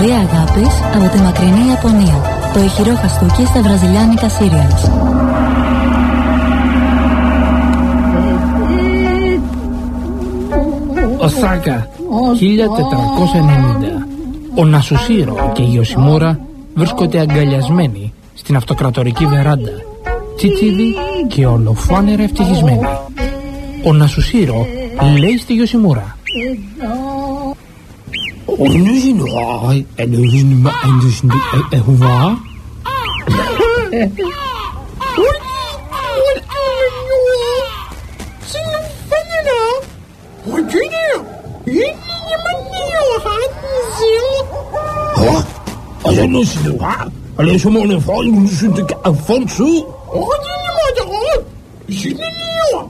Ιστορία αγάπης από τη μακρινή Ιαπωνία. Το ηχηρό χαστούκι στα βραζιλιάνικα σύριαλς. Οσάκα, 1490. Ο Νασουσίρο και η Ιωσιμούρα βρίσκονται αγκαλιασμένοι στην αυτοκρατορική βεράντα. Τσιτσίδι και ολοφάνερα ευτυχισμένοι. Ο Νασουσίρο λέει στη Ιωσιμούρα. Hun er sin røg. Han er sin røg. Han er sin røg. Er hun var? Hun er sin røg. Så jeg finder dig. Hvor er det her? Jeg er min nye hatten, siger jeg. Hå? Og så nu siger du har. Og lad så måne for, at hun synes, det kan få en tid. Hvor er det her? Hvor er det her?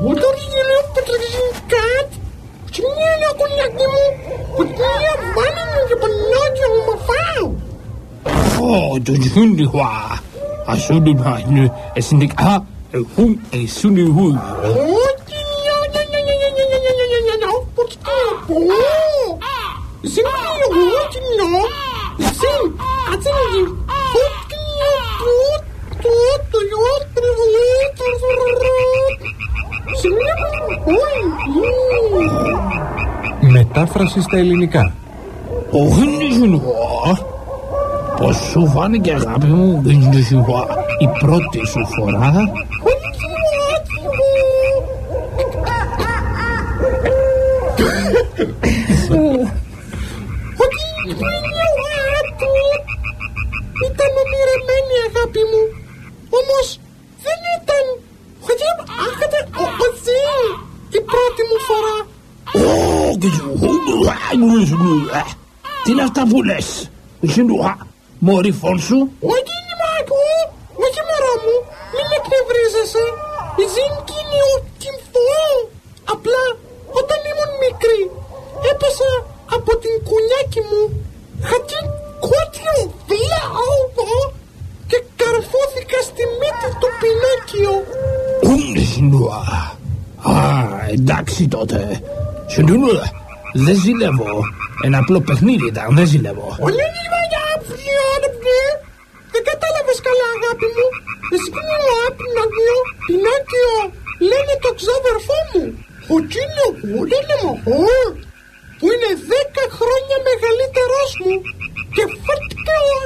Hvor er det her? Oh, den Hund, ja. Hast du den Hund? Es sind nicht A, ein Hund, ein Sunni Hund. Sind die Hunde noch? Sind, hat sie Μετάφραση στα ελληνικά. Ο Χούνις είναι πως σου φάνηκε αγάπη μου Γινιζινουά η πρώτη σου φορά. Ότι η γενιά του ήταν ονειρεμένη αγάπη μου. Όμως δεν ήταν. Ότι άχατε οζή η πρώτη μου φορά. Ω, Γινιζινουά. Τι είναι αυτά που λες. Γινιζινουά. Μωρή φων σου. Όχι είναι μάκου. Όχι μωρό μου; Μην εκνευρίζεσαι. Η Ζήνκη είναι ο τυμφό. Απλά όταν ήμουν μικρή έπεσα από την κουνιάκη μου. Χατή κότιο βλάω και καρφώθηκα στη μύτη του Πινόκιο. Γινιζινουά. Α, εντάξει τότε. Γινιζινουά. Δεν ζηλεύω. Ένα απλό παιχνίδι ήταν, δεν ζηλεύω. Όχι κατάλαβες καλά αγάπη μου. Εσύ που είναι ο Απινόκιο. Πινόκιο. Λένε το ξάδερφό μου. Ο Κίνιο που λένε μοχόρ. Που είναι δέκα χρόνια μεγαλύτερός μου. Και φέρτηκα ο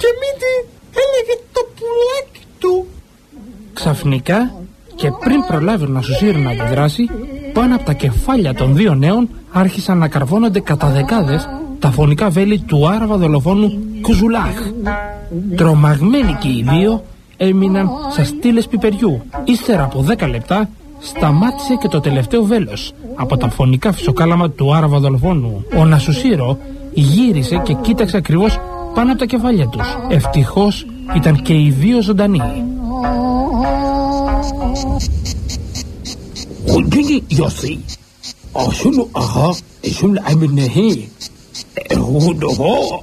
Και μύτη έλεγε το πουλάκι του. Ξαφνικά και πριν προλάβει να Σουσίρο να αντιδράσει, πάνω από τα κεφάλια των δύο νέων άρχισαν να καρβώνονται κατά δεκάδες τα φωνικά βέλη του άραβα δολοφόνου Κουζουλάχ. Τρομαγμένοι και οι δύο έμειναν σε στήλες πιπεριού. Ύστερα από δέκα λεπτά σταμάτησε και το τελευταίο βέλος από τα φωνικά φυσοκάλαμα του άραβα δολοφόνου. Ο Νασουσίρο γύρισε και κοίταξε ακριβώς πάνω από τα κεφάλια τους. Ευτυχώς ήταν και οι δύο ζωντανοί. قلبي يصي أشون أها أشون عملناه هو ده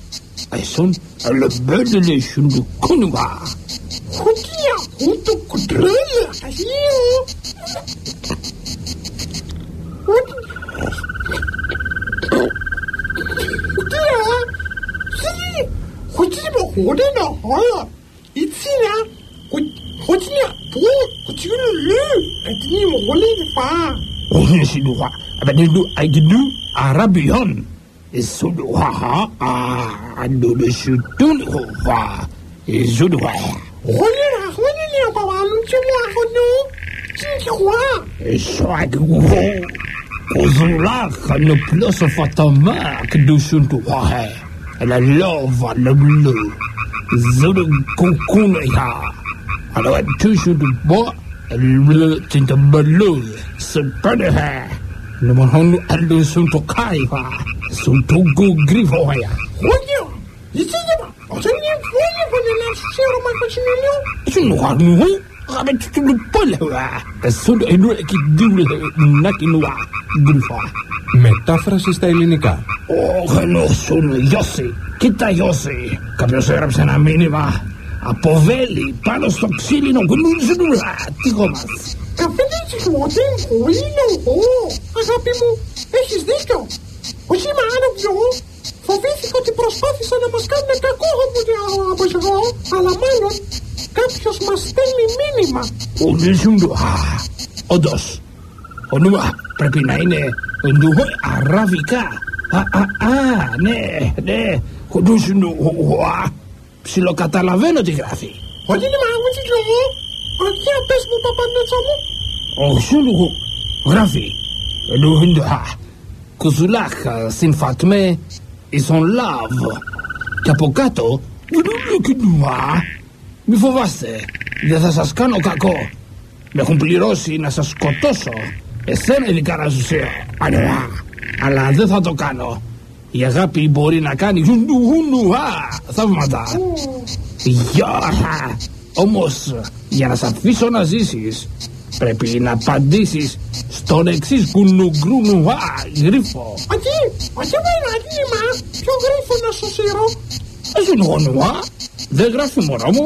أشون البدل أشون كنوا هوكيا هوتو كدرل حسيو هوكيا سي هوكي بخودنا هايا إتسينا هوكيا Tu Sudura. Abadidu Aididu Arabion. Sudura Adulu Sudura. Sudura. Rolira, rolira, papa, Sudura, Renaud. Sudura. Sudura. Kozula, kanu plus fatama, kudu Sudura. La love, le bleu. Zulu Kukuna. అలవాటు బో చింతబళ్ళు సుక్కడహ Lumahonu ardu sunto kaifa sunto go grifo haya. Oye, ici là-bas, on s'en est fou, on va aller chercher au mal continuer. Tu nous vois tu le là. Μετάφραση στα ελληνικά. Ο Γανός Ιώση, κοίτα Ιώση, κάποιος έγραψε ένα μήνυμα Από βέλη πάνω στο ξύλινο γνούζινουλα. Τίγο μας. Αφήνει τη χωματή μου, είναι ο αγάπη μου, έχεις δίκιο. Όχι μάλλον δυο. Φοβήθηκα ότι προσπάθησαν να μας κάνουν κακό από εγώ, αλλά μάλλον κάποιος μας στέλνει μήνυμα. Α, όντως. Όνομα πρέπει να είναι αραβικά. Α, α, α, ναι, ναι. Ψιλοκαταλαβαίνω τι γράφει. Όχι είναι μάγου τι λόγο. Για πες μου παπανέτσα μου. Όχι λόγο. Γράφει. Κουζουλάχ στην Φατμέ is on love. Και από κάτω μη φοβάστε, δεν θα σας κάνω κακό. Με έχουν πληρώσει να σας σκοτώσω. Εσένα ειδικά να σου Αλλά, αλλά δεν θα το κάνω. Η αγάπη μπορεί να κάνει θαύματα. Γεια! Όμως, για να σε αφήσω να ζήσεις, πρέπει να απαντήσεις στον εξής κουνουγκρούνουα γρίφο. Εκεί, εκεί είναι μα, ποιο γρίφο να σου σύρω; Ζουνουονουά, δεν γράφει μωρό μου.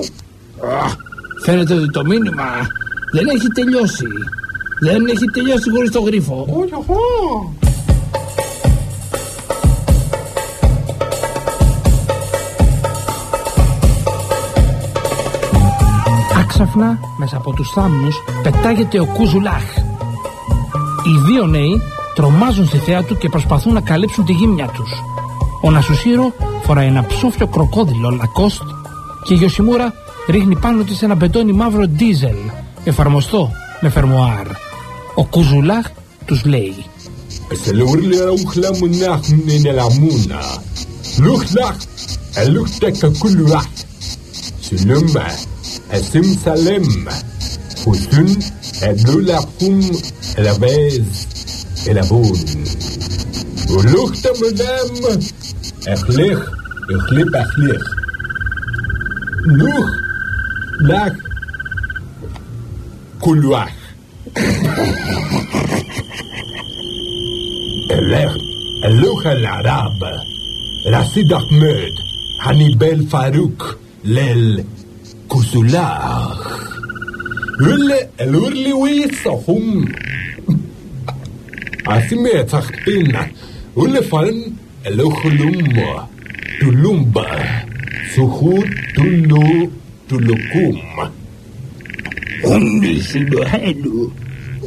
Φαίνεται ότι το μήνυμα δεν έχει τελειώσει. Δεν έχει τελειώσει χωρίς το γρίφο. Όχι, Άξαφνα μέσα από τους θάμνους πετάγεται ο Κούζουλάχ. Οι δύο νέοι τρομάζουν στη θέα του και προσπαθούν να καλύψουν τη γύμνια τους. Ο Νασουσίρο φοράει ένα ψόφιο κροκόδιλο λακόστ και η Γιωσιμούρα ρίχνει πάνω της ένα μπετόνι μαύρο ντίζελ εφαρμοστό με φερμοάρ. Ο Κουζουλάχ τους λέει Esim Salem, Hussun, Edlulakum, la Bez, et la Boune. Ulukta Mudam, Echlich, Echlip Achlich. Nuch, Lach, Kuluach. Elech, Elouch el Arab, Rassidot Mud, Hannibal Farouk, L'El. insular. Ullewiisahum. Asimetachpin. Ullefallen Elochulumma. Tulumba. Suhu Tulu Tulukum. Hundesubhanu.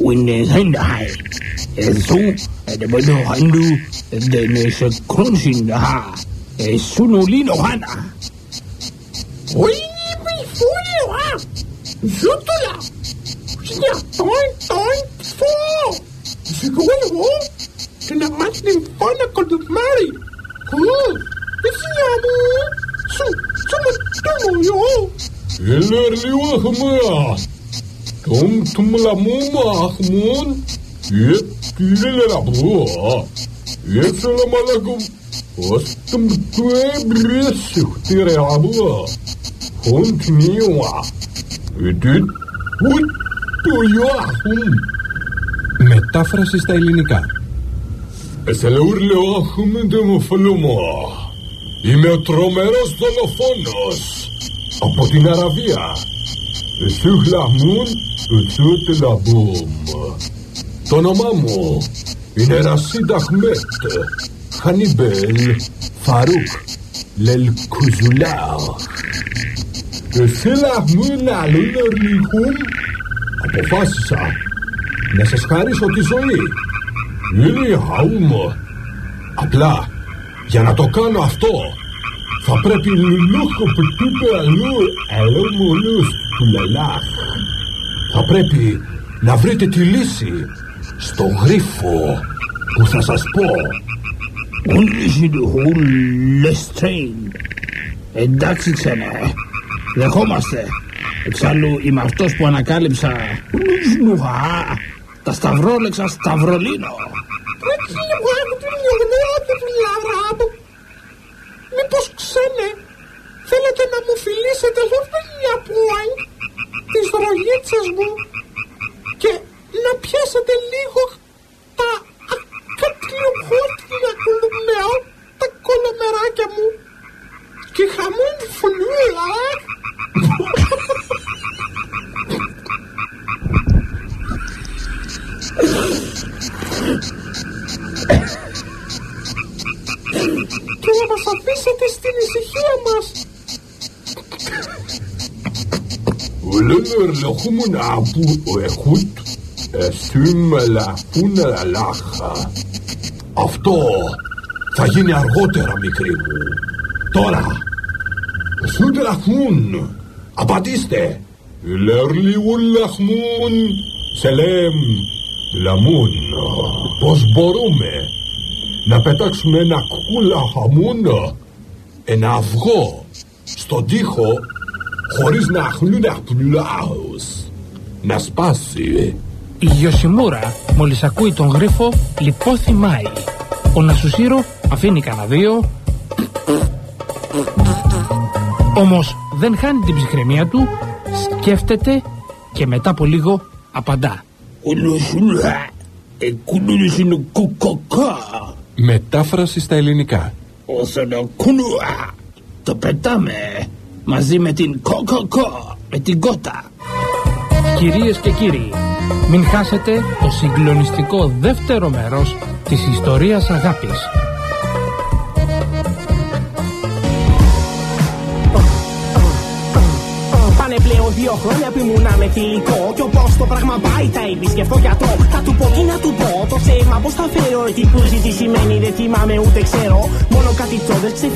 Winnesenheit. So, det var nu han du, den er så kunstig, der har. Sunolino, han er. Oi! 유토야 진짜 똘똘소 segundo que na mais limpona con los mari uh enseñamos su su matamo yo el erliwa hma tom tom la muma ahmun yep kile la bua yep salam alaikum واستم توي بريس وكتير يا عبوة هون تنيوة Edit. Hut tuyo ahum. Μετάφραση στα ελληνικά. Εσελούρλε όχουμε δημοφιλούμα. Είμαι ο τρομερός δολοφόνος. από την Αραβία. Σου χλαμούν, σου τελαμπούμ. Το όνομά μου είναι Ρασίδ Αχμέτ, Χανίμπελ, Φαρούκ, Λελκουζουλάχ. Εσύ λαχμούν αλλούν ορλιχούν. Αποφάσισα να σας χαρίσω τη ζωή. Είναι χαούμ. Απλά για να το κάνω αυτό θα πρέπει λουλούχο που τούτο αλλού αλλού μουλούς του λαλάχ. Θα πρέπει να βρείτε τη λύση στο γρίφο που θα σας πω. Εντάξει ξένα, δεχόμαστε. Εξάλλου είμαι αυτός που ανακάλυψα τα σταυρόλεξα σταυρολίνο. Μήπως ξένε θέλετε να μου φιλήσετε μια πρώην τις ρογίτσες μου και να πιάσετε λίγο τα ακατλιοχόρτια κολομέω, τα κολομεράκια μου και χαμούν φουλούλα, ε. μας. Ουλένερ λεχούμουν απού εχούτ εστούμ λαφούν λάχα. Αυτό θα γίνει αργότερα μικρή μου. Τώρα, σου λαχμούν. Απαντήστε. Λερλιούν λαχμούν. Σελέμ λαμούν. Πώς μπορούμε να πετάξουμε ένα κούλα χαμούν, ένα αυγό, στον τοίχο, χωρίς να αχλούν απλάους. Να σπάσει. Η Γιωσιμούρα, μόλις ακούει τον γρίφο, λιπόθυμάει. Ο Νασουσίρο αφήνει κανένα δύο. Όμως δεν χάνει την ψυχραιμία του, σκέφτεται και μετά από λίγο απαντά. Ουλουσουλα, εκουλουσιν κουκοκά. Μετάφραση στα ελληνικά. Όσον κουλουα. Το πετάμε μαζί με την κοκοκό, με την κότα. Κυρίες και κύριοι, μην χάσετε το συγκλονιστικό δεύτερο μέρος της ιστορίας αγάπης. Πάνε πλέον δύο χρόνια που ήμουν με θηλυκό Κι όπως το πράγμα πάει τα επισκεφτώ γιατρό Θα του πω τι να του πω Το ψέμα πως θα φέρω Τι που ζητή σημαίνει δεν θυμάμαι ούτε ξέρω Μόνο κάτι τσόδες ξεφύγει